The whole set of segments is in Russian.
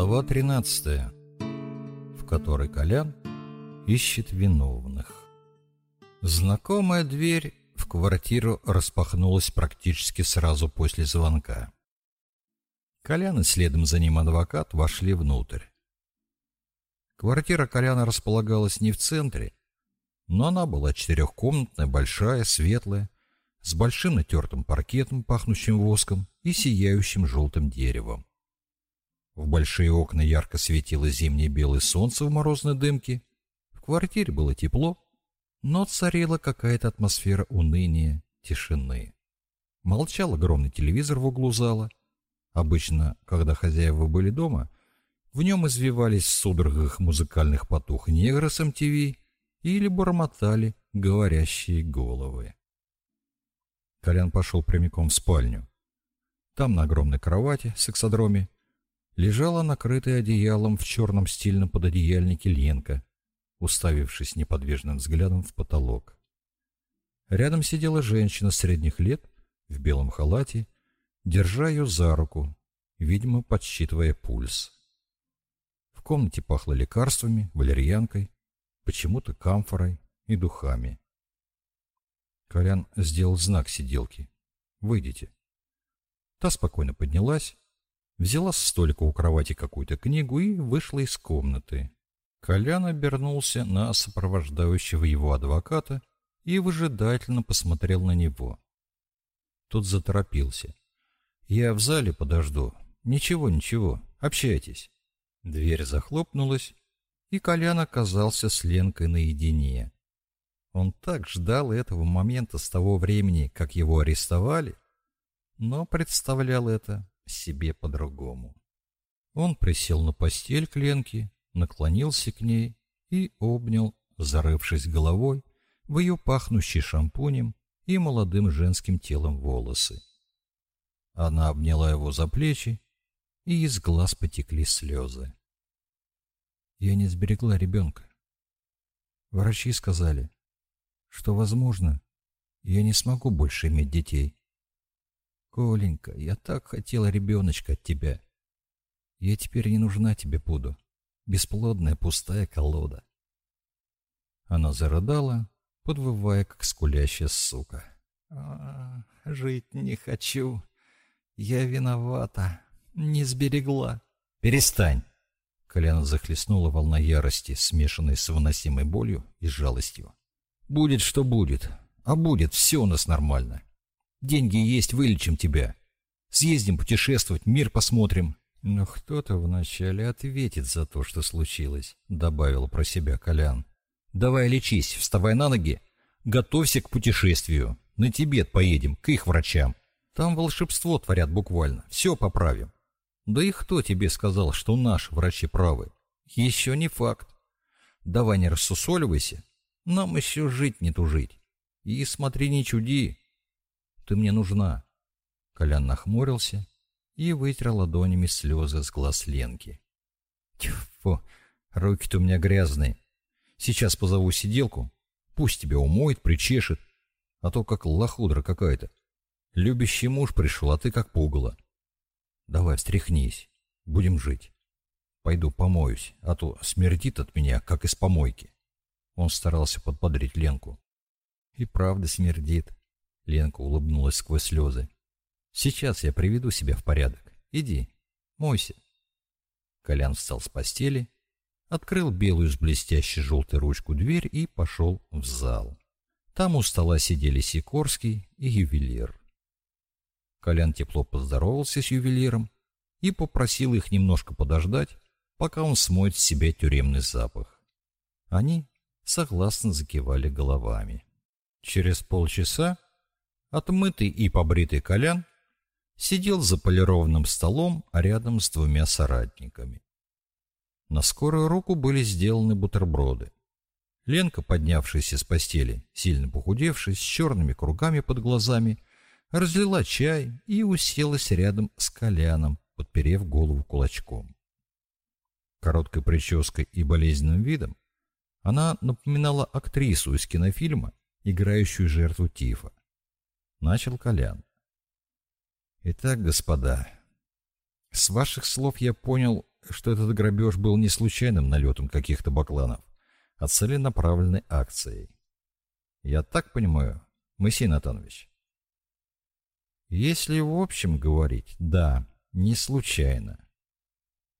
Глава 13, в которой Колян ищет виновных. Знакомая дверь в квартиру распахнулась практически сразу после звонка. Колян и следом за ним адвокат вошли внутрь. Квартира Коляна располагалась не в центре, но она была четырехкомнатная, большая, светлая, с большим натертым паркетом, пахнущим воском и сияющим желтым деревом. В большие окна ярко светило зимнее белое солнце в морозной дымке. В квартире было тепло, но царила какая-то атмосфера уныния, тишины. Молчал огромный телевизор в углу зала. Обычно, когда хозяева были дома, в нем извивались в судорогах музыкальных потух негры с MTV или бормотали говорящие головы. Колян пошел прямиком в спальню. Там на огромной кровати, сексодроме, лежала накрытая одеялом в черном стильном пододеяльнике Ленка, уставившись неподвижным взглядом в потолок. Рядом сидела женщина средних лет в белом халате, держа ее за руку, видимо, подсчитывая пульс. В комнате пахло лекарствами, валерьянкой, почему-то камфорой и духами. Колян сделал знак сиделки. «Выйдите». Та спокойно поднялась, взяла с столика у кровати какую-то книгу и вышла из комнаты. Колян обернулся на сопровождающего его адвоката и выжидательно посмотрел на него. Тот заторопился. «Я в зале подожду. Ничего, ничего. Общайтесь». Дверь захлопнулась, и Колян оказался с Ленкой наедине. Он так ждал этого момента с того времени, как его арестовали, но представлял это себе по-другому. Он присел на постель к Ленке, наклонился к ней и обнял, зарывшись головой в ее пахнущий шампунем и молодым женским телом волосы. Она обняла его за плечи и из глаз потекли слезы. Я не сберегла ребенка. Врачи сказали, что, возможно, я не смогу больше иметь детей. Коленька, я так хотела ребеночка от тебя. Я теперь не нужна тебе буду. Бесплодная пустая колода. Она зарыдала, подвывая, как скулящая сука. А, жить не хочу. Я виновата. Не сберегла. Перестань. Коляна захлестнула волна ярости, смешанной с выносимой болью и жалостью. Будет, что будет. А будет, все у нас нормально. Деньги есть, вылечим тебя. Съездим путешествовать, мир посмотрим. Но кто-то вначале ответит за то, что случилось, добавил про себя Колян. Давай лечись, вставай на ноги, готовься к путешествию. На Тибет поедем, к их врачам. Там волшебство творят буквально, все поправим. Да и кто тебе сказал, что наши врачи правы? Еще не факт. Давай не рассусоливайся, нам еще жить не тужить. И смотри, не чуди. Ты мне нужна. Колян нахмурился и вытер ладонями слезы с глаз Ленки. Тьфу, руки-то у меня грязные. Сейчас позову сиделку, пусть тебя умоет, причешет, а то как лохудра какая-то. Любящий муж пришел, а ты как пугало. Давай, встряхнись. Будем жить. Пойду помоюсь, а то смердит от меня, как из помойки. Он старался подбодрить Ленку. И правда смердит. Ленка улыбнулась сквозь слезы. Сейчас я приведу себя в порядок. Иди, мойся. Колян встал с постели, открыл белую с блестящей желтой ручку дверь и пошел в зал. Там у стола сидели Сикорский и ювелир. Колян тепло поздоровался с ювелиром и попросил их немножко подождать, пока он смоет с себя тюремный запах. Они согласно закивали головами. Через полчаса отмытый и побритый Колян сидел за полированным столом рядом с двумя соратниками. На скорую руку были сделаны бутерброды. Ленка, поднявшаяся с постели, сильно похудевшая, с черными кругами под глазами, разлила чай и уселась рядом с Коляном, подперев голову кулачком. Короткой прической и болезненным видом она напоминала актрису из кинофильма, играющую жертву тифа. Начал Колян. Итак, господа, с ваших слов я понял, что этот грабеж был не случайным налетом каких-то бакланов, а целенаправленной акцией. Я так понимаю, Моисей Натанович? Если в общем говорить, да, не случайно.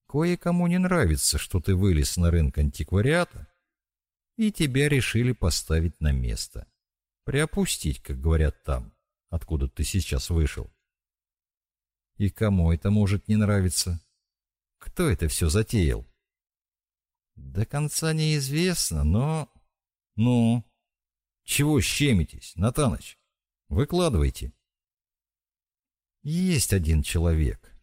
Кое-кому не нравится, что ты вылез на рынок антиквариата, и тебя решили поставить на место. Приопустить, как говорят там, откуда ты сейчас вышел. И кому это может не нравиться? Кто это все затеял? До конца неизвестно, но... Ну... Чего щемитесь, Натаныч? Выкладывайте. Есть один человек,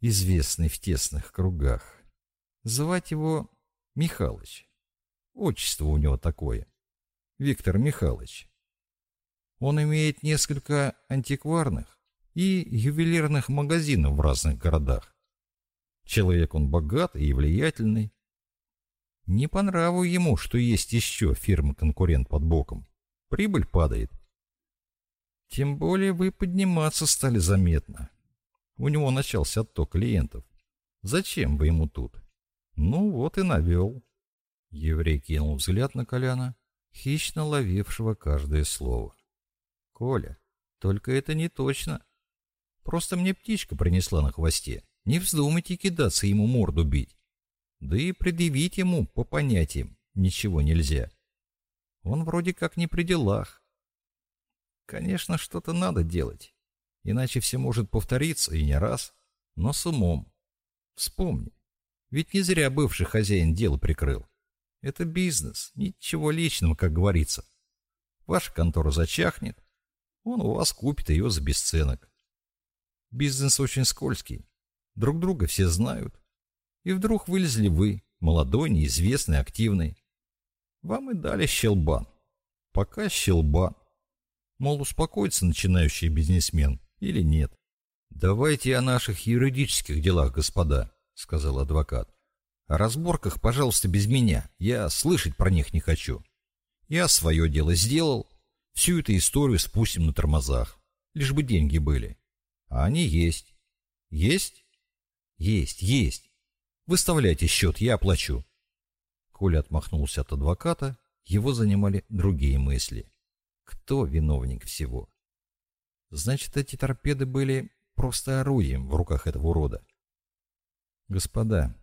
известный в тесных кругах. Звать его Михалыч. Отчество у него такое. Виктор Михайлович. Он имеет несколько антикварных и ювелирных магазинов в разных городах. Человек он богатый и влиятельный. Не по нраву ему, что есть еще фирма-конкурент под боком. Прибыль падает. Тем более вы подниматься стали заметно. У него начался отток клиентов. Зачем бы ему тут? Ну вот и навел. Еврей кинул взгляд на Коляна, хищно ловившего каждое слово. «Коля, только это не точно. Просто мне птичка принесла на хвосте. Не вздумайте кидаться ему морду бить. Да и предъявить ему по понятиям ничего нельзя. Он вроде как не при делах. Конечно, что-то надо делать, иначе все может повториться и не раз, но с умом. Вспомни, ведь не зря бывший хозяин дело прикрыл. Это бизнес, ничего личного, как говорится. Ваша контора зачахнет, он у вас купит ее за бесценок. Бизнес очень скользкий, друг друга все знают. И вдруг вылезли вы, молодой, неизвестный, активный. Вам и дали щелбан. Пока щелбан. Мол, успокоится начинающий бизнесмен или нет. «Давайте о наших юридических делах, господа», — сказал адвокат. О разборках, пожалуйста, без меня. Я слышать про них не хочу. Я свое дело сделал. Всю эту историю спустим на тормозах. Лишь бы деньги были. А они есть. Есть? Есть, есть. Выставляйте счет, я оплачу. Коля отмахнулся от адвоката. Его занимали другие мысли. Кто виновник всего? Значит, эти торпеды были просто орудием в руках этого урода. Господа,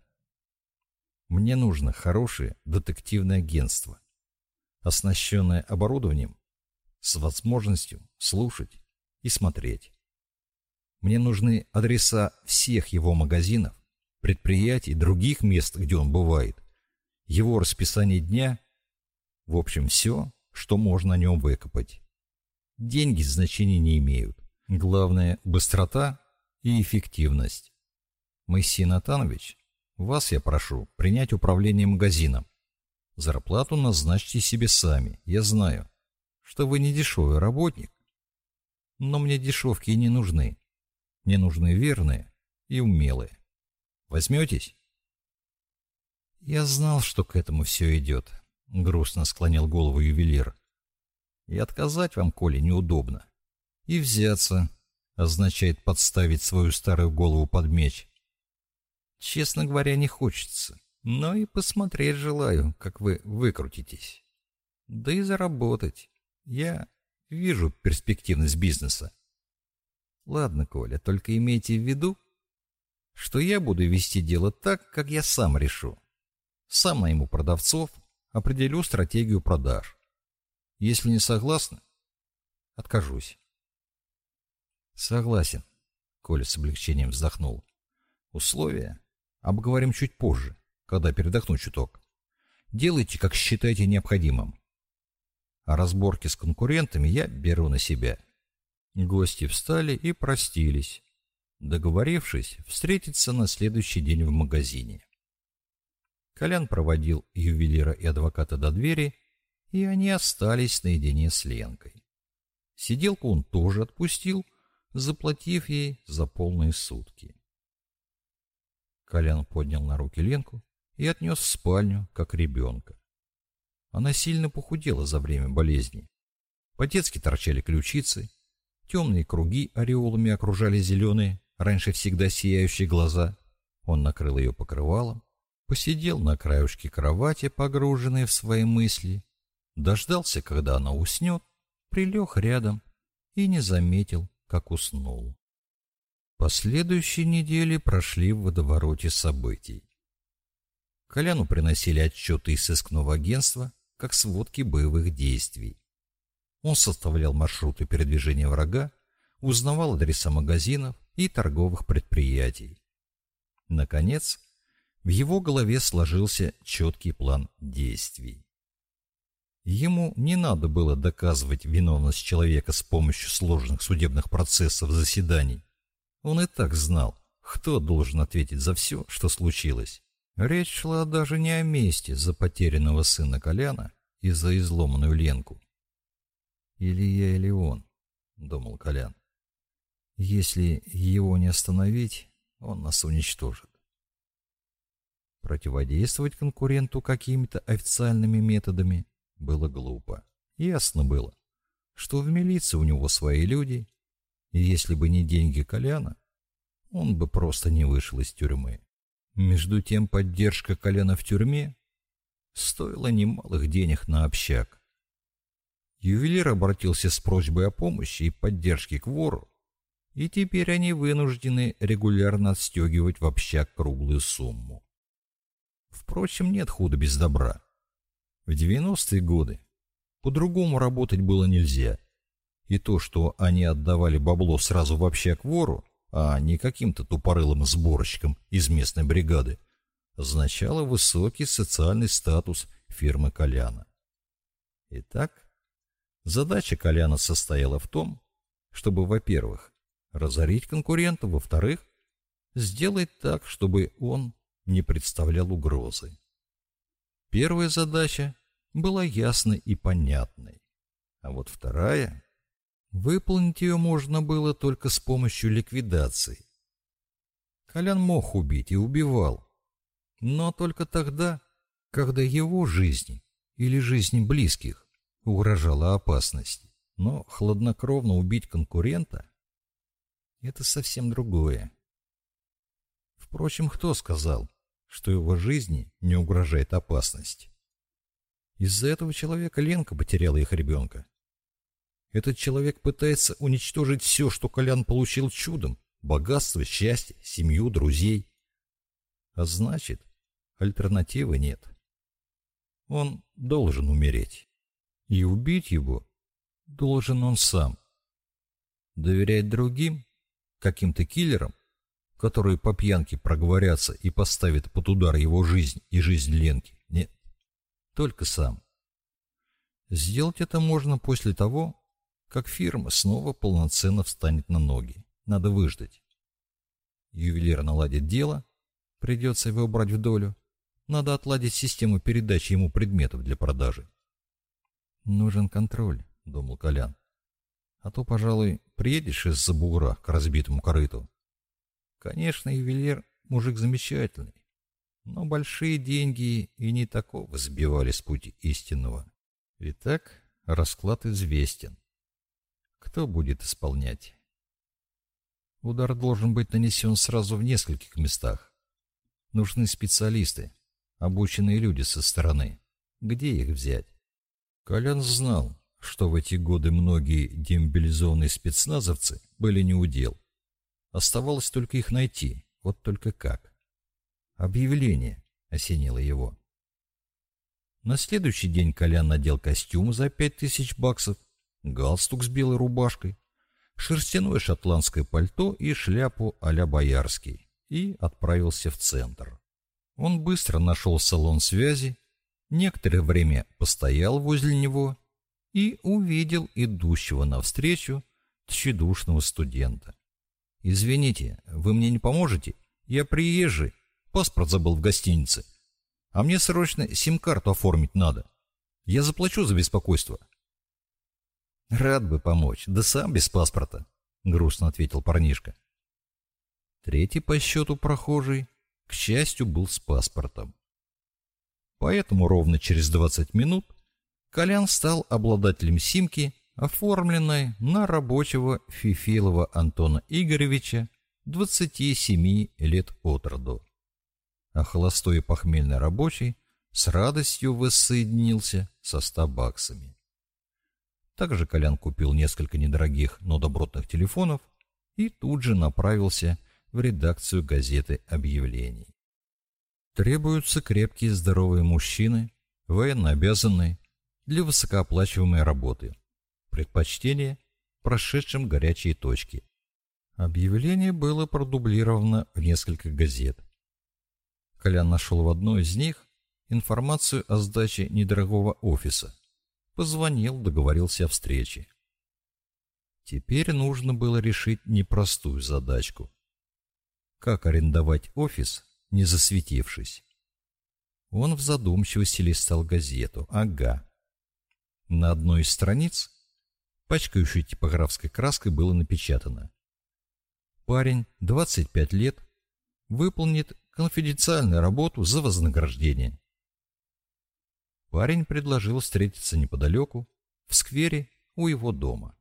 мне нужно хорошее детективное агентство, оснащенное оборудованием с возможностью слушать и смотреть. Мне нужны адреса всех его магазинов, предприятий, других мест, где он бывает, его расписание дня, в общем, все, что можно о нем выкопать. Деньги значения не имеют. Главное – быстрота и эффективность. Моисей Натанович вас я прошу принять управление магазином. Зарплату назначьте себе сами. Я знаю, что вы не дешевый работник. Но мне дешевки не нужны. Мне нужны верные и умелые. Возьметесь? Я знал, что к этому все идет. Грустно склонил голову ювелир. И отказать вам, Коля, неудобно. И взяться означает подставить свою старую голову под меч. Честно говоря, не хочется. Но и посмотреть желаю, как вы выкрутитесь. Да и заработать. Я вижу перспективность бизнеса. Ладно, Коля, только имейте в виду, что я буду вести дело так, как я сам решу. Сам найму продавцов, определю стратегию продаж. Если не согласны, откажусь. Согласен, Коля с облегчением вздохнул. Условия Обговорим чуть позже, когда передохну чуток. Делайте, как считаете необходимым. Разборки с конкурентами я беру на себя. Гости встали и простились, договорившись встретиться на следующий день в магазине. Колян проводил ювелира и адвоката до двери, и они остались наедине с Ленкой. Сиделку он тоже отпустил, заплатив ей за полные сутки. Колян поднял на руки Ленку и отнес в спальню, как ребенка. Она сильно похудела за время болезни. По-детски торчали ключицы, темные круги ореолами окружали зеленые, раньше всегда сияющие глаза. Он накрыл ее покрывалом, посидел на краюшке кровати, погруженный в свои мысли, дождался, когда она уснет, прилег рядом и не заметил, как уснул. Последующие недели прошли в водовороте событий. Коляну приносили отчеты из сыскного агентства, как сводки боевых действий. Он составлял маршруты передвижения врага, узнавал адреса магазинов и торговых предприятий. Наконец, в его голове сложился четкий план действий. Ему не надо было доказывать виновность человека с помощью сложных судебных процессов заседаний. Он и так знал, кто должен ответить за все, что случилось. Речь шла даже не о месте за потерянного сына Коляна и за изломанную Ленку. «Или я, или он», — думал Колян. «Если его не остановить, он нас уничтожит». Противодействовать конкуренту какими-то официальными методами было глупо. Ясно было, что в милиции у него свои люди, и если бы не деньги Коляна, он бы просто не вышел из тюрьмы. Между тем поддержка Коляна в тюрьме стоила немалых денег на общак. Ювелир обратился с просьбой о помощи и поддержке к вору, и теперь они вынуждены регулярно отстегивать в общак круглую сумму. Впрочем, нет худа без добра. В 90-е годы по-другому работать было нельзя. И то, что они отдавали бабло сразу в общак вору, а не каким-то тупорылым сборщикам из местной бригады, означало высокий социальный статус фирмы Коляна. Итак, задача Коляна состояла в том, чтобы, во-первых, разорить конкурента, во-вторых, сделать так, чтобы он не представлял угрозы. Первая задача была ясной и понятной, а вот вторая... Выполнить ее можно было только с помощью ликвидации. Колян мог убить и убивал, но только тогда, когда его жизни или жизни близких угрожала опасность. Но хладнокровно убить конкурента — это совсем другое. Впрочем, кто сказал, что его жизни не угрожает опасность. Из-за этого человека Ленка потеряла их ребенка. Этот человек пытается уничтожить все, что Колян получил чудом. Богатство, счастье, семью, друзей. А значит, альтернативы нет. Он должен умереть. И убить его должен он сам. Доверять другим, каким-то киллерам, которые по пьянке проговорятся и поставят под удар его жизнь и жизнь Ленки. Нет, только сам. Сделать это можно после того, как фирма снова полноценно встанет на ноги. Надо выждать. Ювелир наладит дело, придется его брать в долю. Надо отладить систему передачи ему предметов для продажи. «Нужен контроль», — думал Колян. «А то, пожалуй, приедешь из-за бугра к разбитому корыту, Конечно, ювелир мужик замечательный, но большие деньги и не такого сбивали с пути истинного. Итак, расклад известен. Кто будет исполнять? Удар должен быть нанесен сразу в нескольких местах. Нужны специалисты, обученные люди со стороны. Где их взять? Колян знал, что в эти годы многие демобилизованные спецназовцы были неудел. Оставалось только их найти. Вот только как. Объявление осенило его. На следующий день Колян надел костюм за пять тысяч баксов, галстук с белой рубашкой, шерстяное шотландское пальто и шляпу а-ля Боярский и отправился в центр. Он быстро нашел салон связи, некоторое время постоял возле него и увидел идущего навстречу тщедушного студента. «Извините, вы мне не поможете? Я приезжий. Паспорт забыл в гостинице. А мне срочно сим-карту оформить надо. Я заплачу за беспокойство». «Рад бы помочь, да сам без паспорта», — грустно ответил парнишка. Третий по счету прохожий, к счастью, был с паспортом. Поэтому ровно через 20 минут Колян стал обладателем симки оформленной на рабочего Фифилова Антона Игоревича, 27 лет от роду. а холостой и похмельный рабочий с радостью воссоединился со ста баксами. Также Колян купил несколько недорогих, но добротных телефонов и тут же направился в редакцию газеты объявлений. Требуются крепкие здоровые мужчины, военно обязанные, для высокооплачиваемой работы. Предпочтение прошедшим горячие точки. Объявление было продублировано в несколько газет. Колян нашел в одной из них информацию о сдаче недорогого офиса. Позвонил, договорился о встрече. Теперь нужно было решить непростую задачку. Как арендовать офис, не засветившись? Он в задумчивости листал газету. Ага. На одной из страниц, пачкающей типографской краской, было напечатано. Парень, 25 лет, выполнит конфиденциальную работу за вознаграждение. Парень предложил встретиться неподалеку, в сквере у его дома.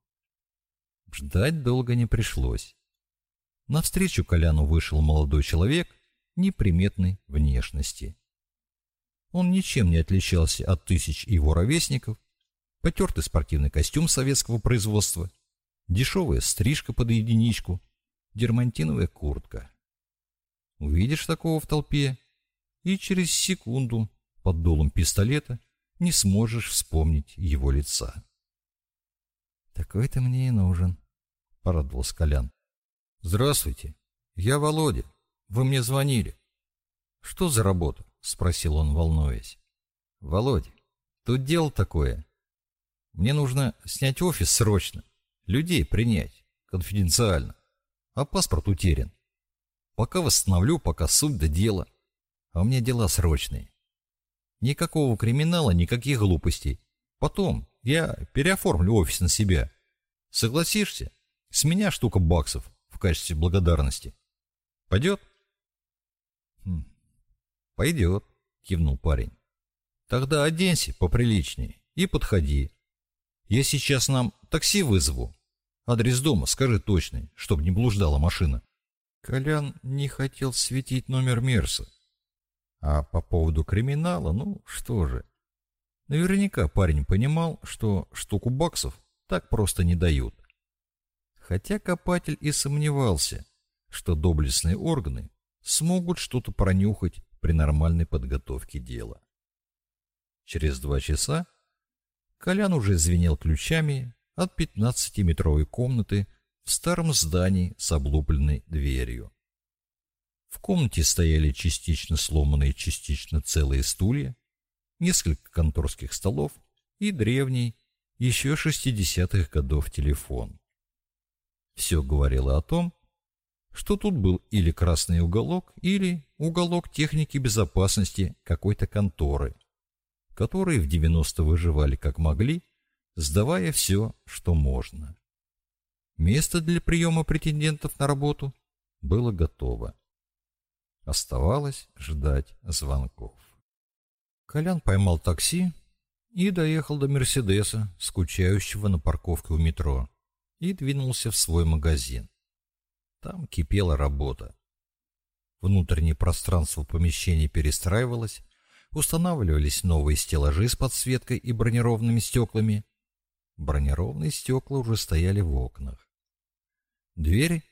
Ждать долго не пришлось. Навстречу Коляну вышел молодой человек неприметной внешности. Он ничем не отличался от тысяч его ровесников, потертый спортивный костюм советского производства, дешевая стрижка под единичку, дермантиновая куртка. Увидишь такого в толпе, и через секунду под дулом пистолета не сможешь вспомнить его лица. «Такой ты мне и нужен», — порадовался Колян. «Здравствуйте, я Володя. Вы мне звонили». «Что за работа?» — спросил он, волнуясь. «Володя, тут дело такое. Мне нужно снять офис срочно, людей принять, конфиденциально, а паспорт утерян. Пока восстановлю, пока суть до дела. А у меня дела срочные. Никакого криминала, никаких глупостей. Потом я переоформлю офис на себя. Согласишься? С меня штука баксов в качестве благодарности. Пойдет? Хм. Пойдет, кивнул парень. Тогда оденься поприличнее и подходи. Я сейчас нам такси вызову. Адрес дома скажи точный, чтобы не блуждала машина. Колян не хотел светить номер Мерса. А по поводу криминала, ну что же. Наверняка парень понимал, что штуку баксов так просто не дают. Хотя копатель и сомневался, что доблестные органы смогут что-то пронюхать при нормальной подготовке дела. Через два часа Колян уже звенел ключами от 15-метровой комнаты в старом здании с облупленной дверью. В комнате стояли частично сломанные, частично целые стулья, несколько конторских столов и древний, еще 60-х годов телефон. Все говорило о том, что тут был или красный уголок, или уголок техники безопасности какой-то конторы, которые в 90 выживали как могли, сдавая все, что можно. Место для приема претендентов на работу было готово. Оставалось ждать звонков. Колян поймал такси и доехал до Мерседеса, скучающего на парковке у метро, и двинулся в свой магазин. Там кипела работа. Внутреннее пространство помещения перестраивалось, устанавливались новые стеллажи с подсветкой и бронированными стеклами. Бронированные стекла уже стояли в окнах. Дверь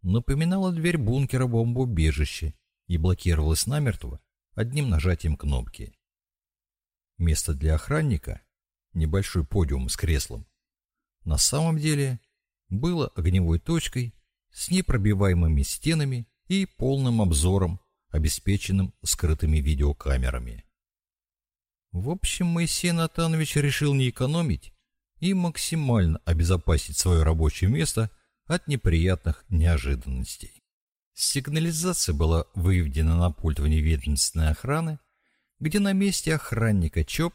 напоминала дверь бункера бомбоубежища и блокировалась намертво одним нажатием кнопки. Место для охранника, небольшой подиум с креслом, на самом деле было огневой точкой с непробиваемыми стенами и полным обзором, обеспеченным скрытыми видеокамерами. В общем, Моисей Натанович решил не экономить и максимально обезопасить свое рабочее место от неприятных неожиданностей. Сигнализация была выведена на пульт вневедомственной охраны, где на месте охранника ЧОП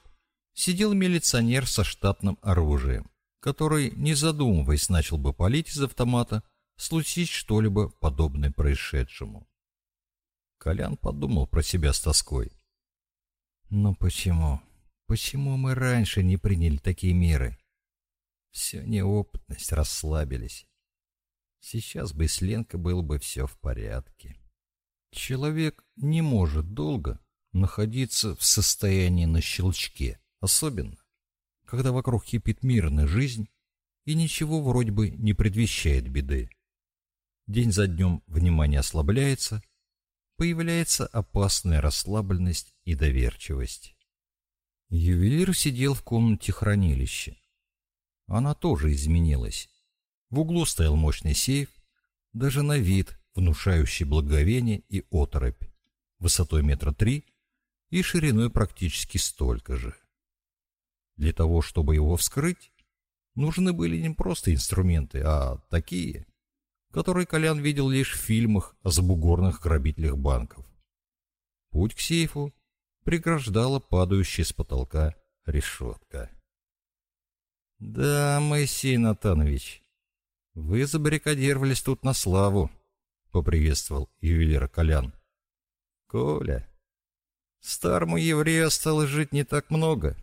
сидел милиционер со штатным оружием, который, не задумываясь, начал бы палить из автомата, случись что-либо подобное происшедшему. Колян подумал про себя с тоской. «Но почему? Почему мы раньше не приняли такие меры?» Все неопытность, расслабились. Сейчас бы с Ленкой было бы все в порядке. Человек не может долго находиться в состоянии на щелчке, особенно, когда вокруг кипит мирная жизнь и ничего вроде бы не предвещает беды. День за днем внимание ослабляется, появляется опасная расслабленность и доверчивость. Ювелир сидел в комнате хранилища. Она тоже изменилась. В углу стоял мощный сейф, даже на вид внушающий благовение и оторопь, высотой метра три и шириной практически столько же. Для того, чтобы его вскрыть, нужны были не просто инструменты, а такие, которые Колян видел лишь в фильмах о забугорных грабителях банков. Путь к сейфу преграждала падающая с потолка решетка. «Да, Моисей Натанович, вы забаррикадировались тут на славу», — поприветствовал ювелира Колян. «Коля, старому еврею осталось жить не так много,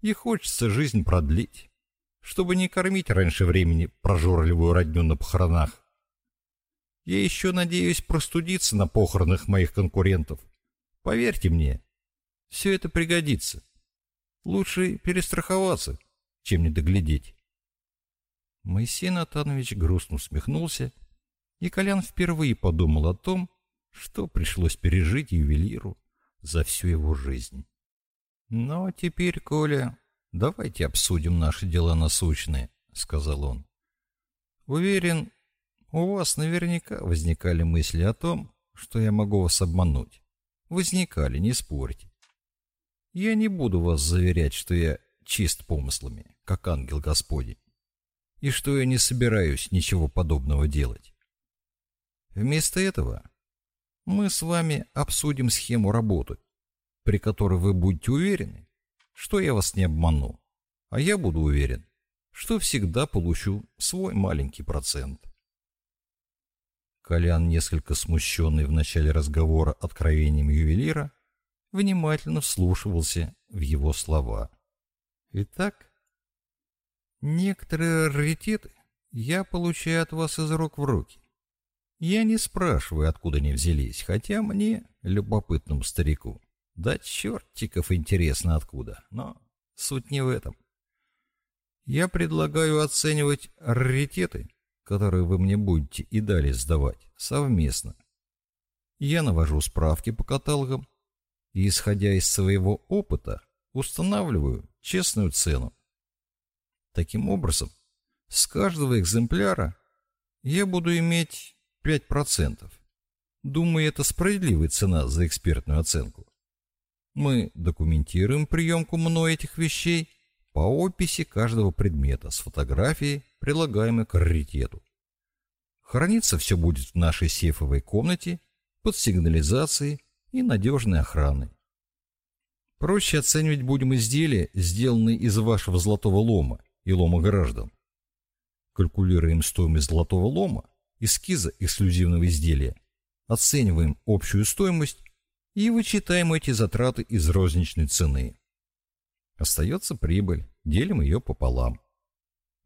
и хочется жизнь продлить, чтобы не кормить раньше времени прожорливую родню на похоронах. Я еще надеюсь простудиться на похоронах моих конкурентов. Поверьте мне, все это пригодится. Лучше перестраховаться, чем не доглядеть. Моисей Натанович грустно усмехнулся, и Колян впервые подумал о том, что пришлось пережить ювелиру за всю его жизнь. «Ну, а теперь, Коля, давайте обсудим наши дела насущные», — сказал он. «Уверен, у вас наверняка возникали мысли о том, что я могу вас обмануть. Возникали, не спорьте. Я не буду вас заверять, что я чист помыслами, как ангел Господень, и что я не собираюсь ничего подобного делать. Вместо этого мы с вами обсудим схему работы, при которой вы будете уверены, что я вас не обману, а я буду уверен, что всегда получу свой маленький процент. Колян, несколько смущенный в начале разговора откровением ювелира, внимательно вслушивался в его слова. Итак, некоторые раритеты я получаю от вас из рук в руки. Я не спрашиваю, откуда они взялись, хотя мне, любопытному старику, да чертиков интересно откуда, но суть не в этом. Я предлагаю оценивать раритеты которые вы мне будете и далее сдавать, совместно. Я навожу справки по каталогам и, исходя из своего опыта, устанавливаю честную цену. Таким образом, с каждого экземпляра я буду иметь 5%. Думаю, это справедливая цена за экспертную оценку. Мы документируем приемку мной этих вещей по описи каждого предмета с фотографией прилагаемый к раритету. Храниться все будет в нашей сейфовой комнате под сигнализацией и надежной охраной. Проще оценивать будем изделия, сделанные из вашего золотого лома и лома граждан. Калькулируем стоимость золотого лома, эскиза эксклюзивного изделия, оцениваем общую стоимость и вычитаем эти затраты из розничной цены. Остается прибыль, делим ее пополам.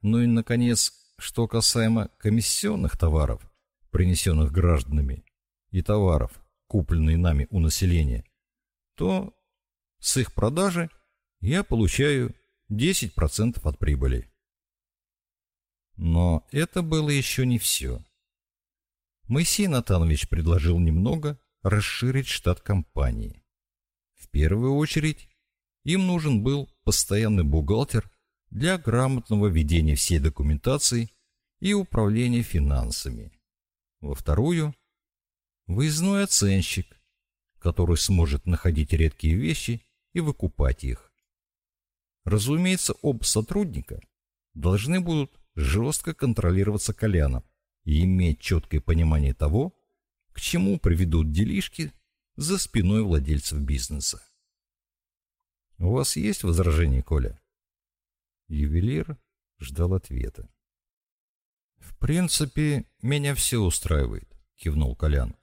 Ну и, наконец, что касаемо комиссионных товаров, принесенных гражданами, и товаров, купленных нами у населения, то с их продажи я получаю 10% от прибыли. Но это было еще не все. Моисей Натанович предложил немного расширить штат компании. В первую очередь им нужен был постоянный бухгалтер для грамотного ведения всей документации и управления финансами. Во вторую – выездной оценщик, который сможет находить редкие вещи и выкупать их. Разумеется, оба сотрудника должны будут жестко контролироваться Коляном и иметь четкое понимание того, к чему приведут делишки за спиной владельцев бизнеса. У вас есть возражения, Коля? Ювелир ждал ответа. «В принципе, меня все устраивает», — кивнул Колян.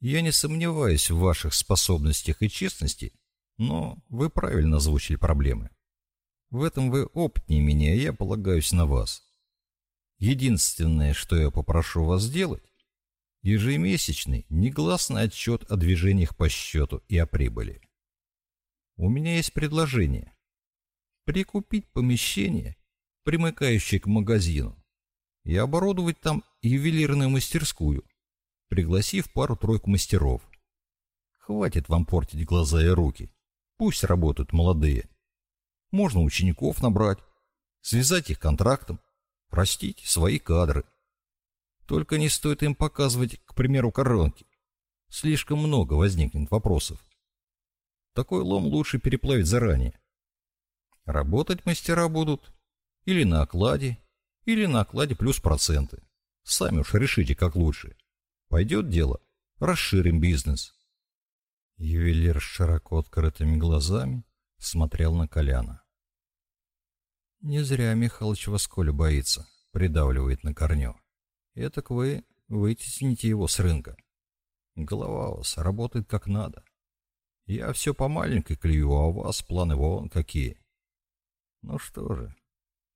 «Я не сомневаюсь в ваших способностях и честности, но вы правильно озвучили проблемы. В этом вы опытнее меня, я полагаюсь на вас. Единственное, что я попрошу вас сделать, Ежемесячный, негласный отчет о движениях по счету и о прибыли. У меня есть предложение. Прикупить помещение, примыкающее к магазину, и оборудовать там ювелирную мастерскую, пригласив пару-тройку мастеров. Хватит вам портить глаза и руки. Пусть работают молодые. Можно учеников набрать, связать их контрактом, простить свои кадры. Только не стоит им показывать, к примеру, коронки. Слишком много возникнет вопросов. Такой лом лучше переплавить заранее. Работать мастера будут или на окладе, или на окладе плюс проценты. Сами уж решите, как лучше. Пойдет дело, расширим бизнес. Ювелир с широко открытыми глазами смотрел на Коляна. Не зря Михалыч вас Коля боится, придавливает на корню. Этак вы вытесните его с рынка. Голова у вас работает как надо. Я все по маленькой клюю, а у вас планы вон какие. Ну что же,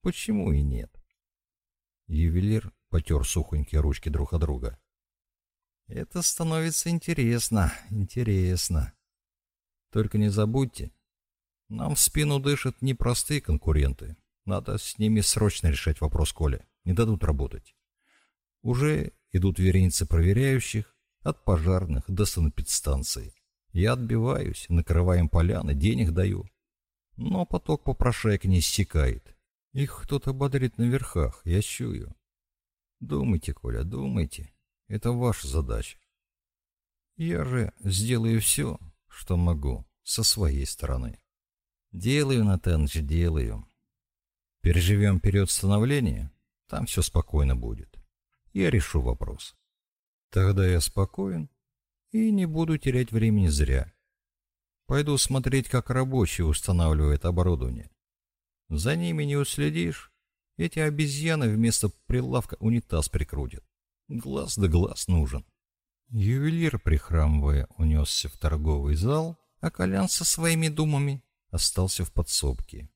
почему и нет? Ювелир потер сухонькие ручки друг от друга. Это становится интересно, интересно. Только не забудьте, нам в спину дышат непростые конкуренты, надо с ними срочно решать вопрос Коля. Не дадут работать. Уже идут вереницы проверяющих от пожарных до санэпидстанции. Я отбиваюсь, накрываем поляны, денег даю. Но поток попрошаек не иссякает. Их кто-то бодрит на верхах, я чую. Думайте, Коля, думайте. Это ваша задача. Я же сделаю все, что могу, со своей стороны. Делаю, Натаныч, делаю. Переживем период становления, там все спокойно будет. Я решу вопрос. Тогда я спокоен и не буду терять времени зря. Пойду смотреть, как рабочие устанавливают оборудование. За ними не уследишь. Эти обезьяны вместо прилавка унитаз прикрутят. Глаз да глаз нужен. Ювелир, прихрамывая, унесся в торговый зал, а Колян со своими думами остался в подсобке.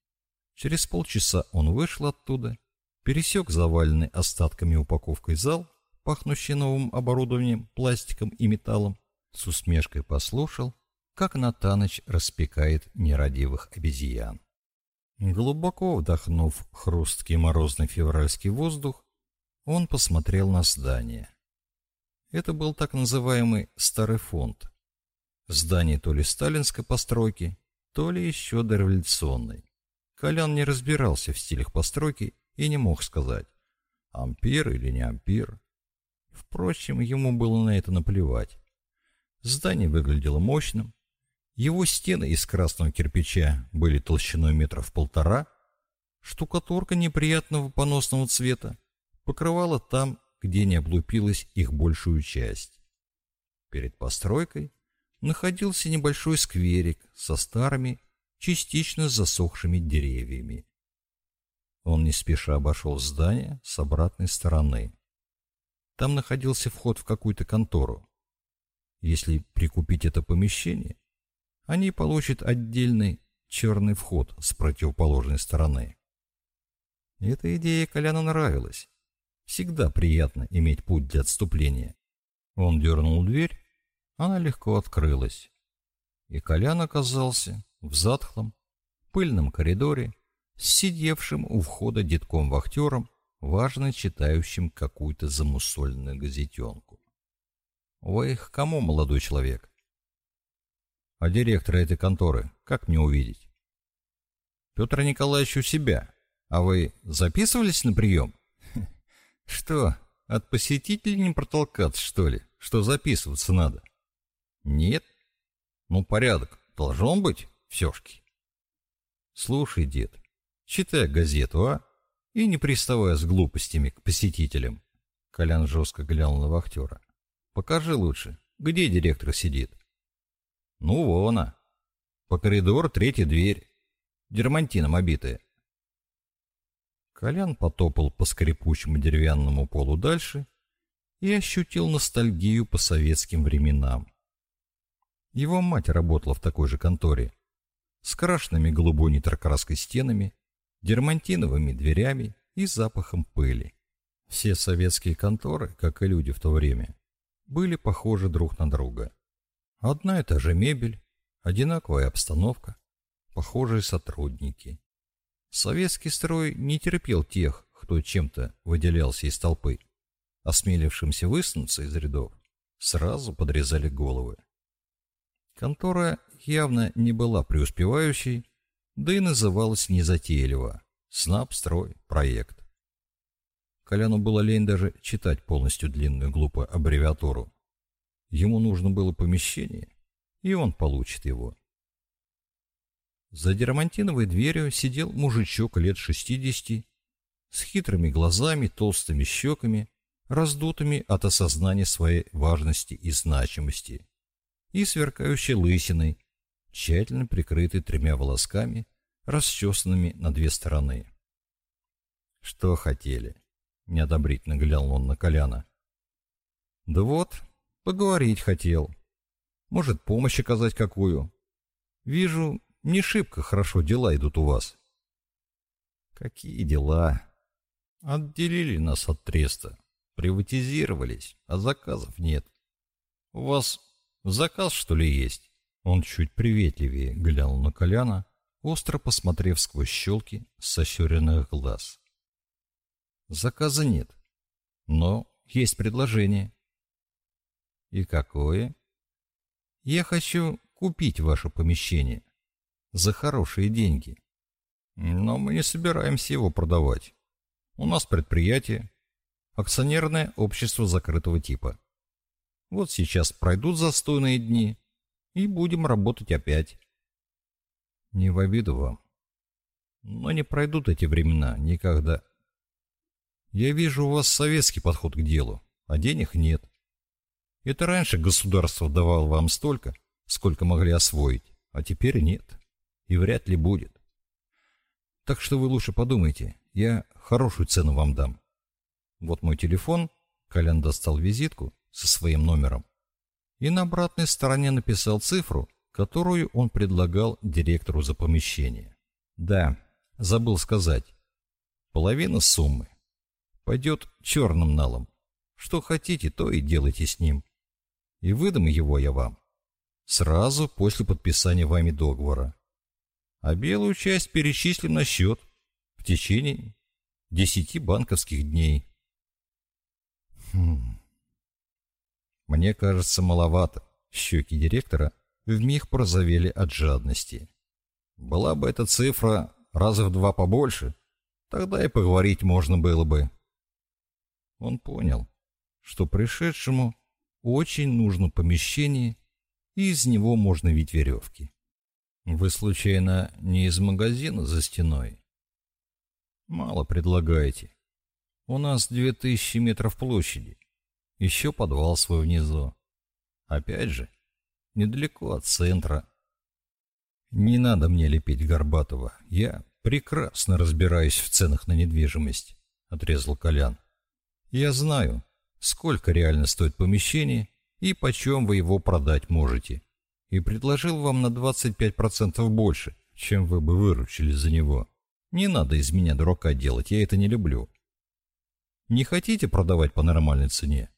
Через полчаса он вышел оттуда, пересек заваленный остатками упаковкой зал, пахнущий новым оборудованием, пластиком и металлом, с усмешкой послушал, как Натаныч распекает нерадивых обезьян. Глубоко вдохнув хрусткий морозный февральский воздух, он посмотрел на здание. Это был так называемый старый фонд. Здание то ли сталинской постройки, то ли еще дореволюционной. Колян не разбирался в стилях постройки и не мог сказать, ампир или не ампир. Впрочем, ему было на это наплевать. Здание выглядело мощным. Его стены из красного кирпича были толщиной метров полтора. Штукатурка неприятного поносного цвета покрывала там, где не облупилась их большую часть. Перед постройкой находился небольшой скверик со старыми частично засохшими деревьями. Он не спеша обошел здание с обратной стороны. Там находился вход в какую-то контору. Если прикупить это помещение, они получат отдельный черный вход с противоположной стороны. Эта идея Коляну нравилась. Всегда приятно иметь путь для отступления. Он дернул дверь, она легко открылась. И Колян оказался в затхлом, пыльном коридоре сидевшим у входа детком-вахтером, важно читающим какую-то замусольную газетенку. «Вы к кому, молодой человек?» «А директора этой конторы как мне увидеть?» «Петр Николаевич у себя. А вы записывались на прием?» «Что, от посетителей не протолкаться, что ли? Что записываться надо?» «Нет? Ну, порядок должен быть?» все-таки. Слушай, дед, читай газету, а? И не приставая с глупостями к посетителям. Колян жестко глянул на вахтера. Покажи лучше, где директор сидит. Ну, вон она. По коридору третья дверь. Дермантином обитая. Колян потопал по скрипучему деревянному полу дальше и ощутил ностальгию по советским временам. Его мать работала в такой же конторе, с крашенными голубой нитрокраской стенами, дермантиновыми дверями и запахом пыли. Все советские конторы, как и люди в то время, были похожи друг на друга. Одна и та же мебель, одинаковая обстановка, похожие сотрудники. Советский строй не терпел тех, кто чем-то выделялся из толпы. Осмелившимся высунуться из рядов, сразу подрезали головы. Контора явно не была преуспевающей, да и называлась незатейливо «Снабстрой проект». Коляну было лень даже читать полностью длинную глупую аббревиатуру. Ему нужно было помещение, и он получит его. За дермантиновой дверью сидел мужичок лет шестидесяти, с хитрыми глазами, толстыми щеками, раздутыми от осознания своей важности и значимости, и сверкающей лысиной, тщательно прикрытой тремя волосками, расчесанными на две стороны. «Что хотели?» — неодобрительно глянул он на Коляна. «Да вот, поговорить хотел. Может, помощь оказать какую? Вижу, не шибко хорошо дела идут у вас». «Какие дела?» «Отделили нас от треста, приватизировались, а заказов нет. У вас заказ, что ли, есть?» Он чуть приветливее глянул на Коляна, остро посмотрев сквозь щелки сощуренных глаз. Заказа нет, но есть предложение. И какое? Я хочу купить ваше помещение за хорошие деньги. Но мы не собираемся его продавать. У нас предприятие, акционерное общество закрытого типа. Вот сейчас пройдут застойные дни, и будем работать опять. Не в обиду вам. Но не пройдут эти времена никогда. Я вижу у вас советский подход к делу, а денег нет. Это раньше государство давало вам столько, сколько могли освоить, а теперь нет. И вряд ли будет. Так что вы лучше подумайте, я хорошую цену вам дам. Вот мой телефон, Колян достал визитку со своим номером и на обратной стороне написал цифру, которую он предлагал директору за помещение. Да, забыл сказать. Половина суммы пойдет черным налом. Что хотите, то и делайте с ним. И выдам его я вам. Сразу после подписания вами договора. А белую часть перечислим на счет в течение десяти банковских дней. Хм. Мне кажется, маловато. Щеки директора вмиг прозовели от жадности. Была бы эта цифра раза в два побольше, тогда и поговорить можно было бы. Он понял, что пришедшему очень нужно помещение, и из него можно вить веревки. Вы, случайно, не из магазина за стеной? Мало предлагаете. У нас две тысячи метров площади. Еще подвал свой внизу. Опять же, недалеко от центра. Не надо мне лепить Горбатова. Я прекрасно разбираюсь в ценах на недвижимость, отрезал Колян. Я знаю, сколько реально стоит помещение и почем вы его продать можете. И предложил вам на 25% больше, чем вы бы выручили за него. Не надо из меня дурака делать, я это не люблю. Не хотите продавать по нормальной цене?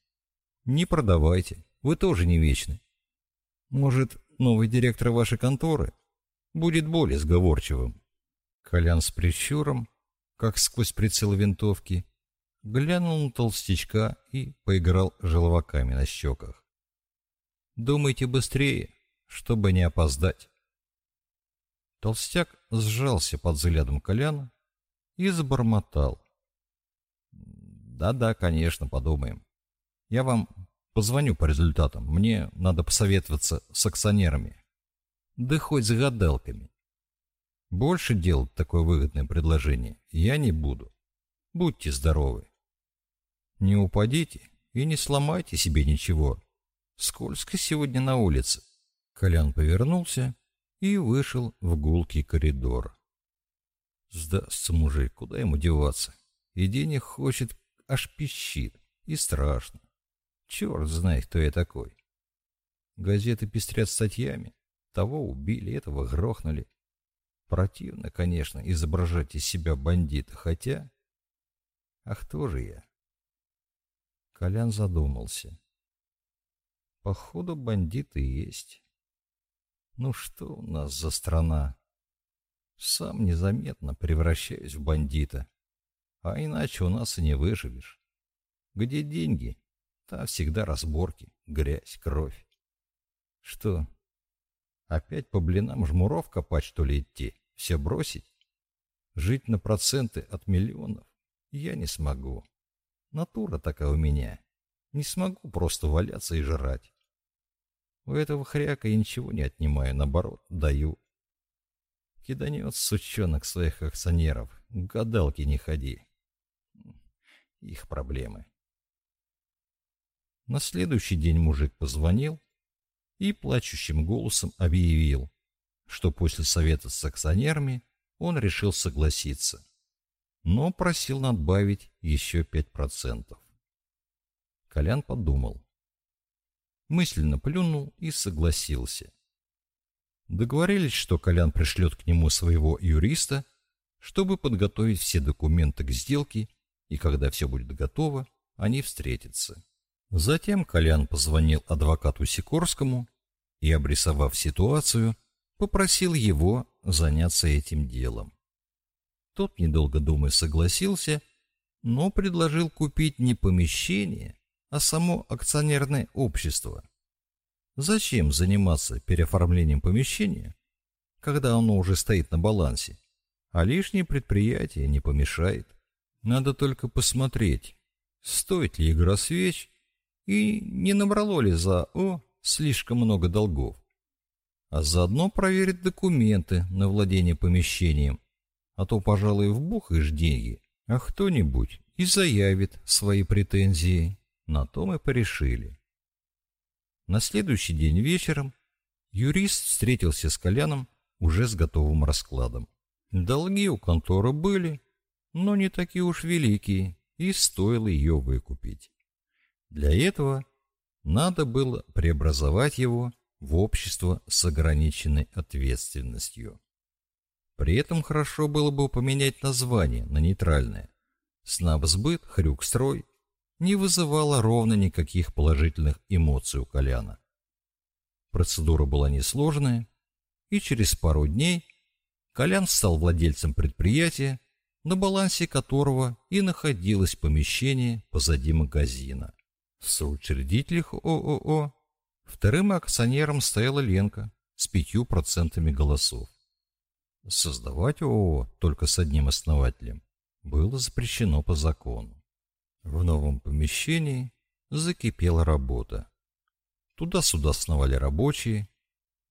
Не продавайте, вы тоже не вечны. Может, новый директор вашей конторы будет более сговорчивым? Колян с прищуром, как сквозь прицел винтовки, глянул на толстячка и поиграл желваками на щеках. «Думайте быстрее, чтобы не опоздать». Толстяк сжался под взглядом Коляна и забормотал. «Да-да, конечно, подумаем. Я вам позвоню по результатам. Мне надо посоветоваться с акционерами. Да хоть с гадалками. Больше делать такое выгодное предложение я не буду. Будьте здоровы. Не упадите и не сломайте себе ничего. Скользко сегодня на улице. Колян повернулся и вышел в гулкий коридор. Сдастся мужик, куда ему деваться? И денег хочет, аж пищит. И страшно. Черт знает, кто я такой. Газеты пестрят статьями. Того убили, этого грохнули. Противно, конечно, изображать из себя бандита, хотя... А кто же я? Колян задумался. Походу, бандиты есть. Ну что у нас за страна? Сам незаметно превращаюсь в бандита. А иначе у нас и не выживешь. Где деньги? Там всегда разборки, грязь, кровь. Что? Опять по блинам жмуров копать, что ли, идти? Все бросить? Жить на проценты от миллионов? Я не смогу. Натура такая у меня. Не смогу просто валяться и жрать. У этого хряка я ничего не отнимаю, наоборот, даю. Киданет сучонок своих акционеров. К гадалке не ходи. Их проблемы. На следующий день мужик позвонил и плачущим голосом объявил, что после совета с акционерами он решил согласиться, но просил надбавить еще 5%. Колян подумал. Мысленно плюнул и согласился. Договорились, что Колян пришлет к нему своего юриста, чтобы подготовить все документы к сделке, и когда все будет готово, они встретятся. Затем Колян позвонил адвокату Сикорскому и, обрисовав ситуацию, попросил его заняться этим делом. Тот, недолго думая, согласился, но предложил купить не помещение, а само акционерное общество. Зачем заниматься переоформлением помещения, когда оно уже стоит на балансе, а лишнее предприятие не помешает? Надо только посмотреть, стоит ли игра свеч и не набрало ли за О слишком много долгов. А заодно проверить документы на владение помещением, а то, пожалуй, вбухаешь деньги, а кто-нибудь и заявит свои претензии. На то мы порешили. На следующий день вечером юрист встретился с Коляном уже с готовым раскладом. Долги у конторы были, но не такие уж великие, и стоило ее выкупить. Для этого надо было преобразовать его в общество с ограниченной ответственностью. При этом хорошо было бы поменять название на нейтральное. Снабсбыт, хрюкстрой не вызывало ровно никаких положительных эмоций у Коляна. Процедура была несложная, и через пару дней Колян стал владельцем предприятия, на балансе которого и находилось помещение позади магазина. В соучредителях ООО вторым акционером стояла Ленка с пятью процентами голосов. Создавать ООО только с одним основателем было запрещено по закону. В новом помещении закипела работа. Туда-сюда сновали рабочие,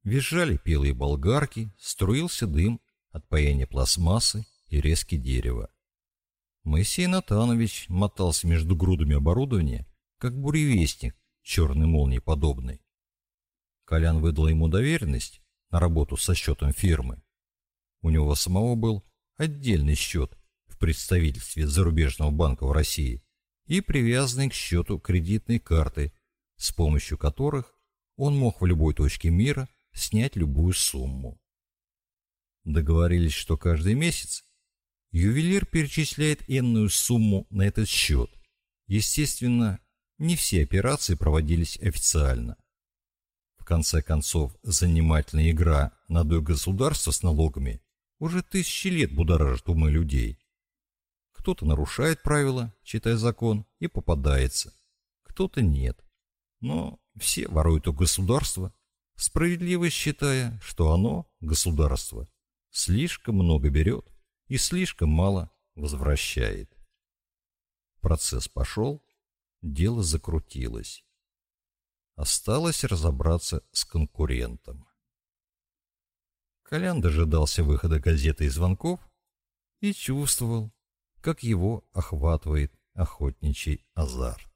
визжали пилые болгарки, струился дым от паяния пластмассы и резки дерева. Моисей Натанович мотался между грудами оборудования как буревестник, черной молнии подобный. Колян выдал ему доверенность на работу со счетом фирмы. У него самого был отдельный счет в представительстве зарубежного банка в России и привязанный к счету кредитной карты, с помощью которых он мог в любой точке мира снять любую сумму. Договорились, что каждый месяц ювелир перечисляет энную сумму на этот счет. Естественно, не все операции проводились официально. В конце концов, занимательная игра на долю государства с налогами уже тысячи лет будоражит умы людей. Кто-то нарушает правила, читая закон, и попадается. Кто-то нет. Но все воруют у государства, справедливо считая, что оно, государство, слишком много берет и слишком мало возвращает. Процесс пошел, дело закрутилось. Осталось разобраться с конкурентом. Колян дожидался выхода газеты и звонков и чувствовал, как его охватывает охотничий азарт.